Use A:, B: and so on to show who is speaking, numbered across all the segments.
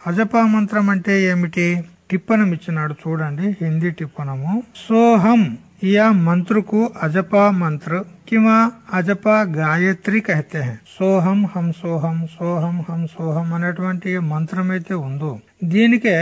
A: అజపా మంత్రం అంటే ఏమిటి టిప్పణం ఇచ్చినాడు చూడండి హిందీ టిప్పణము సోహం या मंत्र को अजपा मंत्र किंवा अजपा గాయత్రి कहते हैं సోహం హం సోహం సోహం హం సోహం అనేటువంటి ఏ మంత్రం అయితే ఉందో దీనికే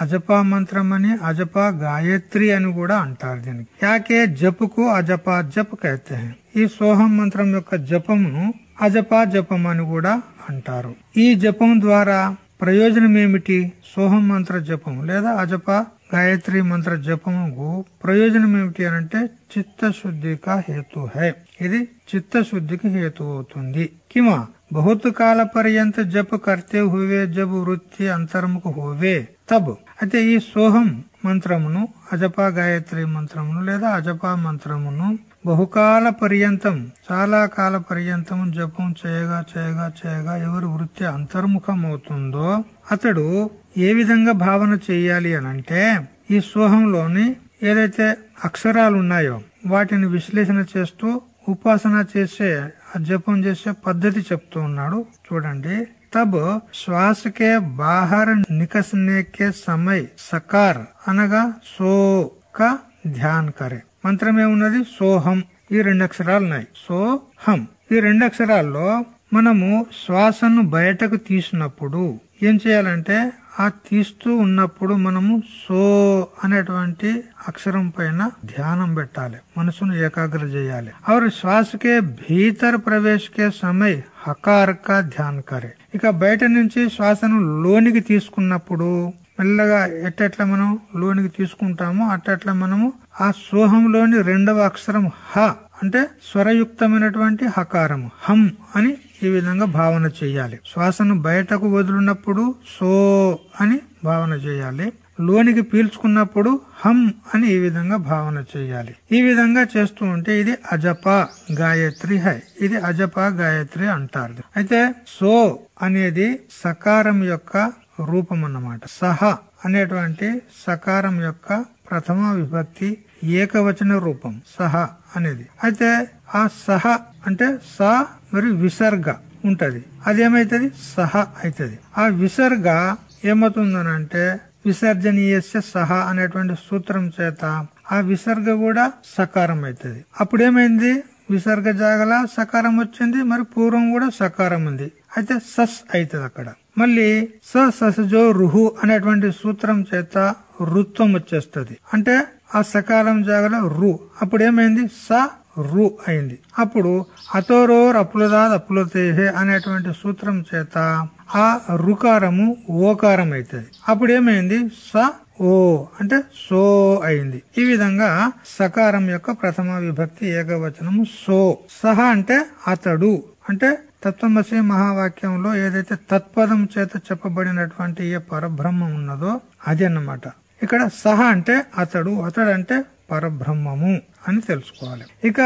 A: అజపా మంత్రం అని అజపా గాయత్రి అని కూడా అంటారు దీనికి యాకే జపుకు అజపా జప్ कहते हैं ఈ సోహం మంత్రం యొక్క జపమును అజపా జపం అని కూడా అంటారు ఈ జపం ద్వారా ప్రయోజనం ఏమిటి సోహం మంత్ర జపం లేదా అజప గాయత్రి మంత్ర జపముకు ప్రయోజనం ఏమిటి అని అంటే చిత్తశుద్ధిక హేతు హై. ఇది చిత్తశుద్ధికి హేతు అవుతుంది. కిమా బహుత్ కాల పర్యంత జప కర్తే హువే జబ్ వృత్తి అంతరముకు హువే తబ్. అయితే ఈ సోహం మంత్రమును అజపా గాయత్రి మంత్రమును లేదా అజపా మంత్రమును బహుకాల పర్యంతం చాలా కాల పర్యంతం జపం చేయగా చేయగా చేయగా ఎవరి వృత్తి అంతర్ముఖం అవుతుందో అతడు ఏ విధంగా భావన చెయ్యాలి అని అంటే ఈ సోహంలోని ఏదైతే అక్షరాలు ఉన్నాయో వాటిని విశ్లేషణ చేస్తూ ఉపాసన చేసే జపం చేసే పద్ధతి చెప్తూ ఉన్నాడు. చూడండి. తబ్ శ్వాసకే బాహర్ నికసనే కే సకార్ అనగా సో కా ధ్యాన్ కరే. మంత్రమేమున్నది సోహం. ఈ రెండు అక్షరాలు ఉన్నాయి సోహం. ఈ రెండు అక్షరాల్లో మనము శ్వాసను బయటకు తీసినప్పుడు ఏం చేయాలంటే ఆ తీస్తూ ఉన్నప్పుడు మనము సో అనేటువంటి అక్షరం పైన ధ్యానం పెట్టాలి. మనసును ఏకాగ్ర చేయాలి. और శ్వాసకే భీతర ప్రవేశకే సమయ హకారక ధ్యాన్ కరే ఇక బయట నుంచి శ్వాసను లోనికి తీసుకున్నప్పుడు మెల్లగా ఎట్టెట్లా మనం లోనికి తీసుకుంటామో అట్టట్ల మనము ఆ సోహంలోని రెండవ అక్షరం హ అంటే స్వరయుక్తమైనటువంటి హకారము హం అని ఈ విధంగా భావన చేయాలి. శ్వాసను బయటకు వదులున్నప్పుడు సో అని భావన చేయాలి. లోనికి పీల్చుకున్నప్పుడు హం అని ఈ విధంగా భావన చేయాలి. ఈ విధంగా చేస్తూ ఉంటే ఇది అజపా గాయత్రి హై ఇది అజపా గాయత్రి అంటారు. అయితే సో అనేది సకారం యొక్క రూపం అన్నమాట సహ అనేటువంటి సకారం యొక్క ప్రథమ విభక్తి ఏకవచన రూపం సహ అనేది. అయితే ఆ సహ అంటే స మరియు విసర్గ ఉంటది. అదేమైతుంది? సహ అవుతుంది ఆ విసర్గ ఏమవుతుందనంటే విసర్జనీయస్య సహ అనేటువంటి సూత్రం చేత ఆ విసర్గ కూడా సకారం అవుతుంది అప్పుడేమైంది? విసర్గ జాగల సకారం వచ్చింది మరి పూర్వం కూడా సకారం ఉంది. అయితే సస్ అవుతుంది అక్కడ మళ్ళీ స ససజో రుహు అనేటువంటి సూత్రం చేత రుత్వం వచ్చేస్తుంది. అంటే ఆ సకాలం జాగల రు. అప్పుడు ఏమైంది స రు అయింది. అప్పుడు అతోరోర్ అప్లుదాద్ అప్లుతేహే అనేటువంటి సూత్రం చేత ఆ రుకారము ఓకారం అవుతుంది అప్పుడు ఏమైంది స ఓ అంటే సో అయింది. ఈ విధంగా సకారం యొక్క ప్రథమ విభక్తి ఏకవచనము సో. సహ అంటే అతడు. అంటే తత్వమసి మహావాక్యంలో ఏదైతే తత్పదం చేత చెప్పబడినటువంటి ఏ పరబ్రహ్మం ఉన్నదో అది అన్నమాట. ఇక్కడ సహ అంటే అతడు అతడు అంటే పరబ్రహ్మము అని తెలుసుకోవాలి. ఇక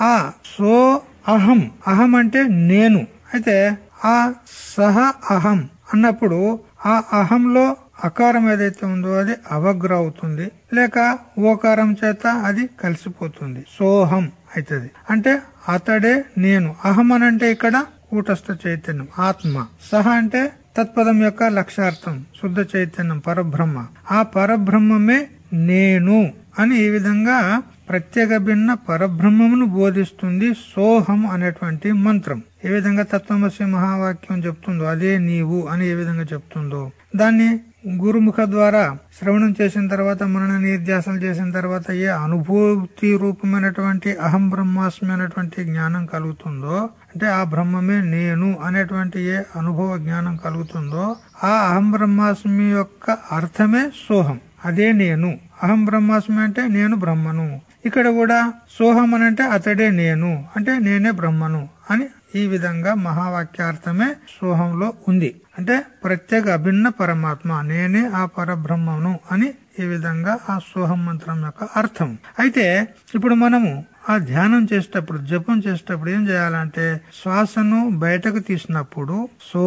A: ఆ సో అహం అహం అంటే నేను. అయితే ఆ సహ అహం అన్నప్పుడు ఆ అహంలో అకారం ఏదైతే ఉందో అది అవగ్ర అవుతుంది లేక ఓకారం చేత అది కలిసిపోతుంది. సోహం అవుతుంది. అంటే అతడే నేను. అహం అని అంటే ఇక్కడ కూటస్థ చైతన్యం ఆత్మ. సహ అంటే తత్పదం యొక్క లక్ష్యార్థం శుద్ధ చైతన్యం పరబ్రహ్మ. ఆ పరబ్రహ్మమే నేను అని ఈ విధంగా ప్రత్యేక భిన్న పరబ్రహ్మమును బోధిస్తుంది సోహం అనేటువంటి మంత్రం. ఏ విధంగా తత్వమసి మహావాక్యం చెప్తుందో అదే నీవు అని ఏ విధంగా చెప్తుందో. దాన్ని గురుముఖ ద్వారా శ్రవణం చేసిన తర్వాత మనన నిర్ధ్యాసలు చేసిన తర్వాత ఏ అనుభూతి రూపమైనటువంటి అహం బ్రహ్మాస్మి అనేటువంటి జ్ఞానం కలుగుతుందో అంటే ఆ బ్రహ్మమే నేను అనేటువంటి ఏ అనుభవ జ్ఞానం కలుగుతుందో ఆ అహం బ్రహ్మాస్మి యొక్క అర్థమే సోహం. అదే నేను. అహం బ్రహ్మాస్మి అంటే నేను బ్రహ్మను. ఇక్కడ కూడా సోహం అని అంటే అతడే నేను అంటే నేనే బ్రహ్మను అని ఈ విధంగా మహావాక్యార్థమే సోహంలో ఉంది. అంటే ప్రత్యేక అభిన్న పరమాత్మ నేనే ఆ పరబ్రహ్మను అని ఈ విధంగా ఆ సోహం మంత్రం యొక్క అర్థం. అయితే ఇప్పుడు మనము ఆ ధ్యానం చేసేటప్పుడు జపం చేసేటప్పుడు ఏం చేయాలంటే శ్వాసను బయటకు తీసినప్పుడు సో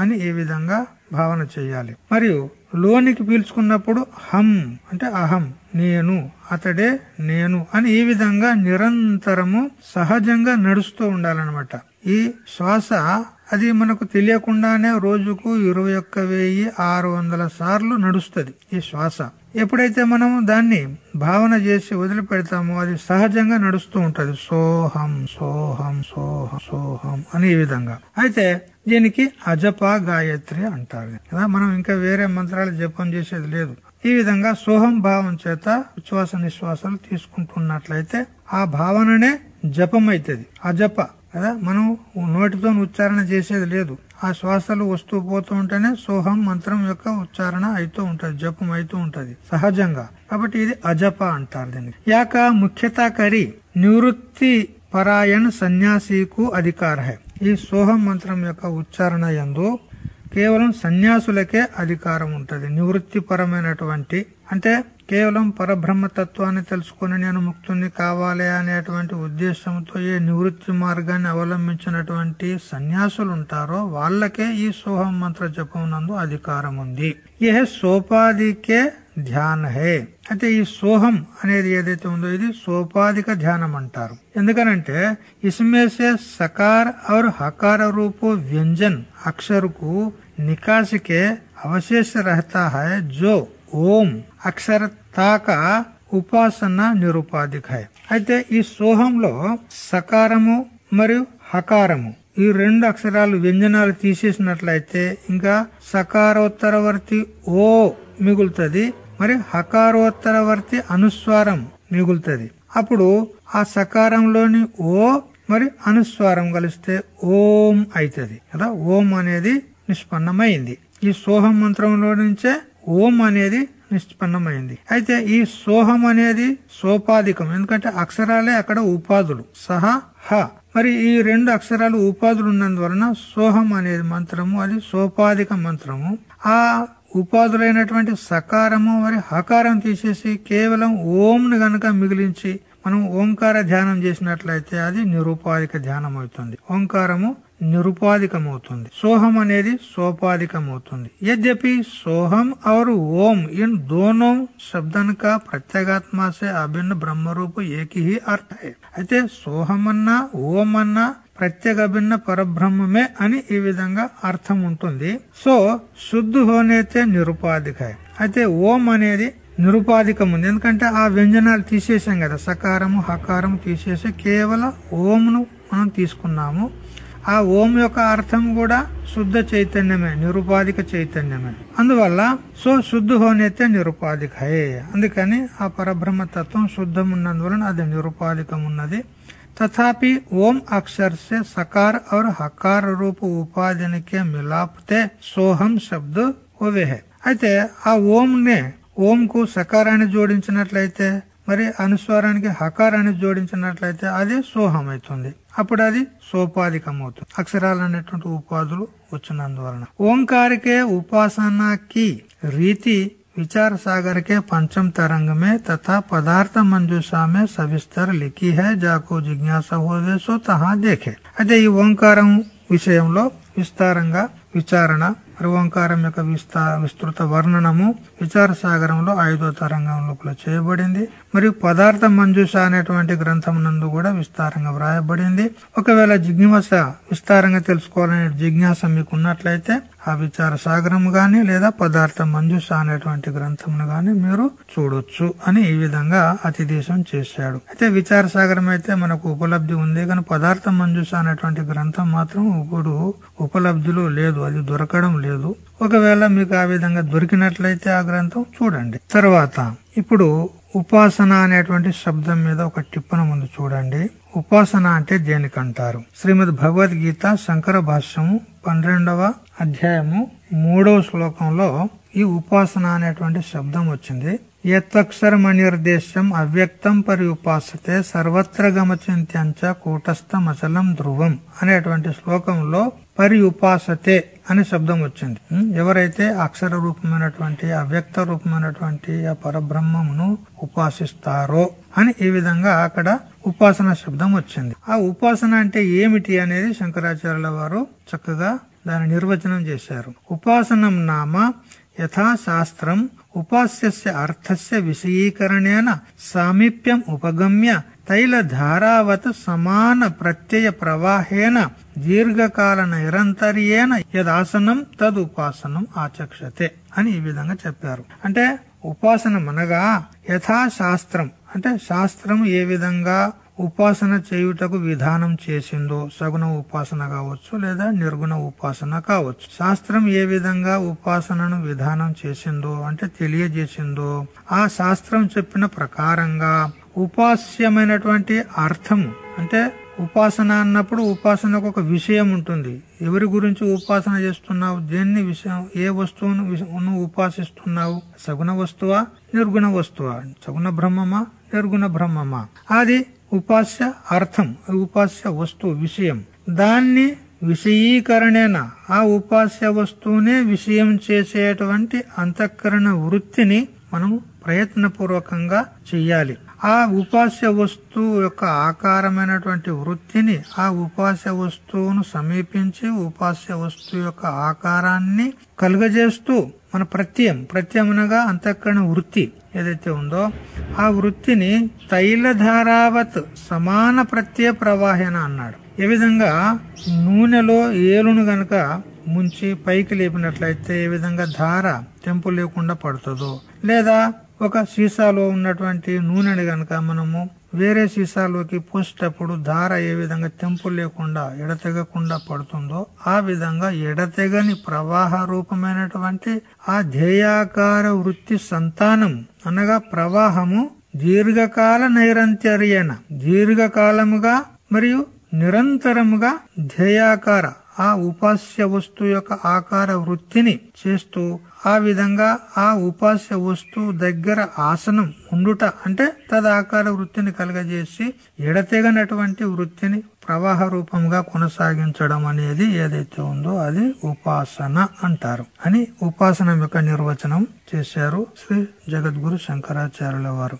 A: అని ఈ విధంగా భావన చేయాలి. మరియు లోనికి పీల్చుకున్నప్పుడు హం అంటే అహం నేను అతడే నేను అని ఈ విధంగా నిరంతరము సహజంగా నడుస్తూ ఉండాలన్నమాట. ఈ శ్వాస అది మనకు తెలియకుండానే రోజుకు ఇరవై ఒక్క వెయ్యి ఆరు వందల సార్లు నడుస్తుంది ఈ శ్వాస. ఎప్పుడైతే మనం దాన్ని భావన చేసి వదిలిపెడతామో అది సహజంగా నడుస్తూ ఉంటది. సోహం సోహం సోహం సోహం అని ఈ విధంగా. అయితే దీనికి అజప గాయత్రి అంటారు. కదా మనం ఇంకా వేరే మంత్రాలు జపం చేసేది లేదు. ఈ విధంగా సోహం భావం చేత ఉచ్ఛ్వాస నిశ్వాసాలు తీసుకుంటున్నట్లయితే ఆ భావననే జపం అవుతుంది అజప. కదా? మనం నోటితో ఉచ్చారణ చేసేది లేదు. ఆ శ్వాసలు వస్తూ పోతూ ఉంటేనే సోహం మంత్రం యొక్క ఉచ్చారణ అవుతూ ఉంటది జపం అవుతూ ఉంటది సహజంగా. కాబట్టి ఇది అజప అంటారు దీన్ని. యాక ముఖ్యత కరి నివృత్తి పరాయణ సన్యాసికు అధికార ఈ సోహం మంత్రం యొక్క ఉచ్చారణ ఎందు కేవలం సన్యాసులకే అధికారం ఉంటుంది. నివృత్తిపరమైనటువంటి అంటే కేవలం పరబ్రహ్మతత్వాన్ని తెలుసుకుని నేను ముక్తుని కావాలి అనేటువంటి ఉద్దేశంతో ఏ నివృత్తి మార్గాన్ని అవలంబించినటువంటి సన్యాసులు ఉంటారో వాళ్ళకే ఈ సోహం మంత్ర జపం నందు అధికారం ఉంది. ఏ సోపాధికే ధ్యాన హే. అయితే ఈ సోహం అనేది ఏదైతే ఉందో ఇది సోపాధిక ధ్యానం అంటారు. ఎందుకనంటే ఇస్మేసే సకార్ ఔర్ హకార రూపు వ్యంజన్ అక్షరుకు निकास के अवशेष रहता है जो ఓం అక్షరతా का ఉపాసన నిరుపాధిక హై అయితే ఈ సోహంలో సకారము మరియు హకారము ఈ రెండు అక్షరాలు వ్యంజనాలు తీసేసినట్లయితే ఇంకా సకారోత్తరవర్తి ఓ మిగులుతుంది మరి హకారోత్తరవర్తి అనుస్వారం మిగులుతుంది అప్పుడు ఆ సకారంలోని ఓ మరి అనుస్వారం కలిస్తే ఓం అవుతుంది కదా ఓం అనేది నిష్పన్నమైంది. ఈ సోహం మంత్రంలో నుంచే ఓం అనేది నిష్పన్నమైంది. అయితే ఈ సోహం అనేది సోపాధికం ఎందుకంటే అక్షరాలే అక్కడ ఉపాధులు. సహ హ. మరి ఈ రెండు అక్షరాలు ఉపాధులు ఉన్నందువలన సోహం అనేది మంత్రము అది సోపాధిక మంత్రము. ఆ ఉపాధులైనటువంటి సకారము మరి హకారం తీసేసి కేవలం ఓంను గనక మిగిలించి మనం ఓంకార ధ్యానం చేసినట్లయితే అది నిరుపాధిక ధ్యానం అవుతుంది ఓంకారము నిరుపాధికమవుతుంది సోహం అనేది సోపాధికమవుతుంది యద్యపి सोहम और ओम इन दोनों शब्दन का प्रत्यगात्मा से अभिन्न ब्रह्म रूप एक ही अर्थ है అయితే సోహం అన్నా ఓం అన్నా ప్రత్యేక భిన్న పరబ్రహ్మమే అని ఈ విధంగా అర్థం ఉంటుంది సో శుద్ధ హోనైతే నిరుపాధిక అయితే ఓం అనేది నిరుపాధికం ఉంది ఎందుకంటే ఆ వ్యంజనాలు తీసేసాం కదా సకారము హకారము తీసేసి కేవలం ఓంను మనం తీసుకున్నాము ఆ ఓం యొక్క అర్థం కూడా శుద్ధ చైతన్యమే నిరుపాధిక చైతన్యమే అందువల్ల సో శుద్ధ హోనైతే నిరుపాధిక హే అందుకని ఆ పరబ్రహ్మ తత్వం శుద్ధం ఉన్నందువలన అది నిరుపాధికం ఉన్నది तथापि ओम अक्षर से सकार और हकार रूप उपाधि के मिलाप ते सोहम శబ్ద ఓవే హై అయితే ఆ ఓం నే ఓం కు సకారాన్ని జోడించినట్లయితే మరి అనుస్వారానికి హకారాన్ని జోడించినట్లయితే అది సోహం అవుతుంది అప్పుడు అది సోపాధికం అవుతుంది అక్షరాలు అనేటువంటి ఉపాధులు వచ్చినందువలన ఓంకారికే ఉపాసనకి రీతి विचार सागर के पंचम तरंग में तथा पदार्थ मंजूषा में सविस्तर लिखी है जाको జిజ్ఞాస హోవే సో తహా దేఖే అయితే ఈ ఓంకారం విషయంలో విస్తారంగా విచారణ మరి ఓంకారం యొక్క విస్తా విస్తృత వర్ణనము విచార సాగరంలో ఐదో తరంగంలో చేయబడింది. మరియు పదార్థ మంజూష అనేటువంటి గ్రంథం నందు కూడా విస్తారంగా వ్రాయబడింది. ఒకవేళ జిజ్ఞాస విస్తారంగా తెలుసుకోవాలనే జిజ్ఞాస మీకు ఉన్నట్లయితే ఆ విచార సాగరం గాని లేదా పదార్థ మంజూష అనేటువంటి గ్రంథంను గాని మీరు చూడొచ్చు అని ఈ విధంగా అతిదేశం చేశాడు. అయితే విచార సాగరం అయితే మనకు ఉపలబ్ధి ఉంది కానీ పదార్థ మంజూష అనేటువంటి గ్రంథం మాత్రం ఇప్పుడు ఉపలబ్ధిలో లేదు అది దొరకడం లేదు. ఒకవేళ మీకు ఆ విధంగా దొరికినట్లయితే ఆ గ్రంథం చూడండి. తర్వాత ఇప్పుడు ఉపాసన అనేటువంటి శబ్దం మీద ఒక టిప్పణ ఉంది చూడండి. ఉపాసన అంటే దేనికంటారు? శ్రీమద్ భగవద్గీత శంకర భాష్యము పన్నెండవ అధ్యాయము మూడవ శ్లోకంలో ఈ ఉపాసన అనేటువంటి శబ్దం వచ్చింది. యత్వక్షరమనిర్దేశం అవ్యక్తం పరి ఉపాసతే సర్వత్ర గమచింత్యంచ కూటస్థం అచలం ధ్రువం అనేటువంటి శ్లోకంలో పరి ఉపాసతే అనే శబ్దం వచ్చింది. ఎవరైతే అక్షర రూపమైనటువంటి అవ్యక్త రూపమైనటువంటి ఆ పరబ్రహ్మమును ఉపాసిస్తారో అని ఈ విధంగా అక్కడ ఉపాసన శబ్దం వచ్చింది. ఆ ఉపాసన అంటే ఏమిటి అనేది శంకరాచార్యుల వారు చక్కగా దాని నిర్వచనం చేశారు. ఉపాసనం నామ యథాశాస్త్రం ఉపాస్య అర్థస్య విషయీకరణేన సామీప్యం ఉపగమ్య తైలధారావత్ సమాన ప్రత్యయ ప్రవాహేన దీర్ఘకాల నిరంతర్యేన యదాసనం తదుపాసనం ఆచక్షతే అని ఈ విధంగా చెప్పారు. అంటే ఉపాసనం అనగా యథాశాస్త్రం అంటే శాస్త్రం ఏ విధంగా ఉపాసన చేయుటకు విధానం చేసిందో సగుణ ఉపాసన కావచ్చు లేదా నిర్గుణ ఉపాసన కావచ్చు. శాస్త్రం ఏ విధంగా ఉపాసనను విధానం చేసిందో అంటే తెలియజేసిందో ఆ శాస్త్రం చెప్పిన ప్రకారంగా ఉపాస్యమైనటువంటి అర్థము అంటే ఉపాసన అన్నప్పుడు ఉపాసనకు ఒక విషయం ఉంటుంది. ఎవరి గురించి ఉపాసన చేస్తున్నావు? దేన్ని విషయం? ఏ వస్తువును నువ్వు ఉపాసిస్తున్నావు? సగుణ వస్తువా? నిర్గుణ వస్తువా? సగుణ బ్రహ్మమా? నిర్గుణ బ్రహ్మమా? అది ఉపాస్య అర్థం ఉపాస్య వస్తువు విషయం. దాన్ని విషయీకరణేన ఆ ఉపాస్య వస్తువునే విషయం చేసేటువంటి అంతఃకరణ వృత్తిని మనము ప్రయత్నపూర్వకంగా చెయ్యాలి. ఆ ఉపాస్య వస్తువు యొక్క ఆకారమైనటువంటి వృత్తిని ఆ ఉపాస్య వస్తువును సమీపించి ఉపాస్య వస్తువు యొక్క ఆకారాన్ని కలుగజేస్తూ మన ప్రత్యయం ప్రత్యయం అనగా అంతఃకరణ వృత్తి ఏదైతే ఉందో ఆ వృత్తిని తైలధారావత్ సమాన ప్రత్యయ ప్రవాహన అన్నాడు. ఏ విధంగా? నూనెలో ఏలును గనక ముంచి పైకి లేపినట్లయితే ఏ విధంగా ధార తెంపు లేకుండా పడుతుందో లేదా ఒక సీసాలో ఉన్నటువంటి నూనెని గనక మనము వేరే సీసాలోకి పోసేటప్పుడు ధార ఏ విధంగా తెంపు లేకుండా ఎడతెగకుండా పడుతుందో ఆ విధంగా ఎడతెగని ప్రవాహ రూపమైనటువంటి ఆ ధ్యేయాకార వృత్తి సంతానం అనగా ప్రవాహము దీర్ఘకాల నైరంతర్యన దీర్ఘకాలముగా మరియు నిరంతరముగా ధ్యేయాకార ఆ ఉపాస్య వస్తువు యొక్క ఆకార వృత్తిని చేస్తూ ఆ విధంగా ఆ ఉపాస్య వస్తువు దగ్గర ఆసనం ఉండుట అంటే తదాకార వృత్తిని కలగజేసి ఎడతెగనటువంటి వృత్తిని ప్రవాహ రూపంగా కొనసాగించడం అనేది ఏదైతే ఉందో అది ఉపాసన అంటారు అని ఉపాసన యొక్క నిర్వచనం చేశారు శ్రీ జగద్గురు శంకరాచార్యుల వారు.